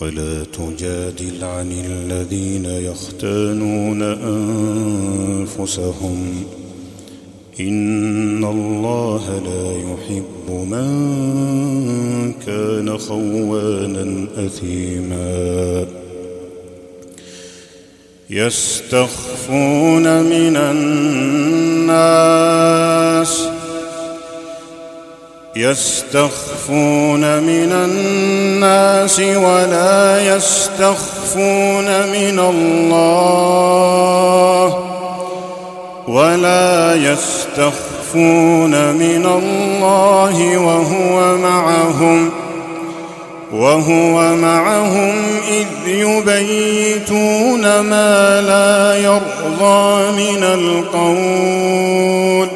ولا تجادل عن الذين يختانون أنفسهم. إن الله لا يحب من كان خوانا أثيما. يستخفون من الناس يستخفون من الناس ولا يستخفون من الله ولا يستخفون من الله وهو معهم وهو معهم إذ يبيتون ما لا يرضى من القول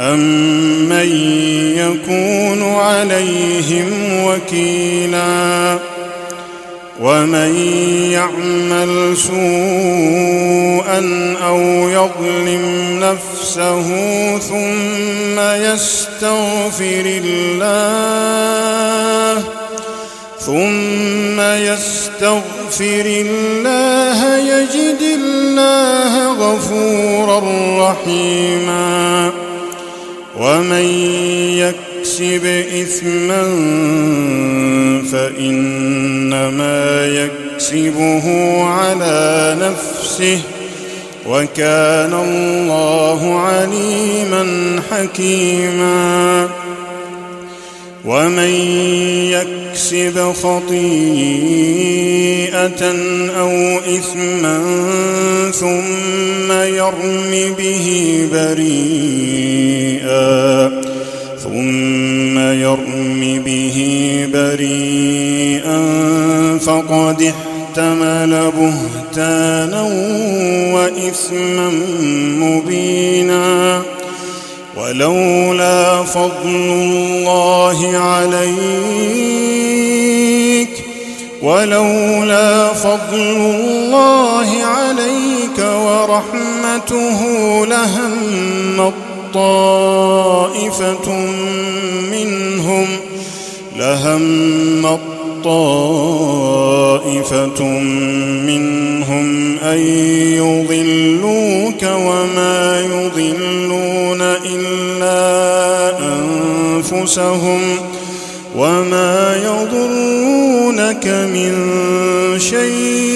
أمن يكون عليهم وكيلا ومن يعمل سوءا أو يظلم نفسه ثم يستغفر الله ثم يستغفر الله يجد الله غفورا رحيما ومن يكسب إثما فإنما يكسبه على نفسه وكان الله عليما حكيما ومن يكسب خطيئة أو إثما ثم يرم به بريئا ثم يرم به بريئا فقد احتمل بهتانا وإثما مبينا ولولا فضل الله عليك ولولا فضل الله عليك ورحمته لهم طائفة منهم لهم طائفة منهم أن يضلوك وما يضلون إلا أنفسهم وما يضرونك من شيء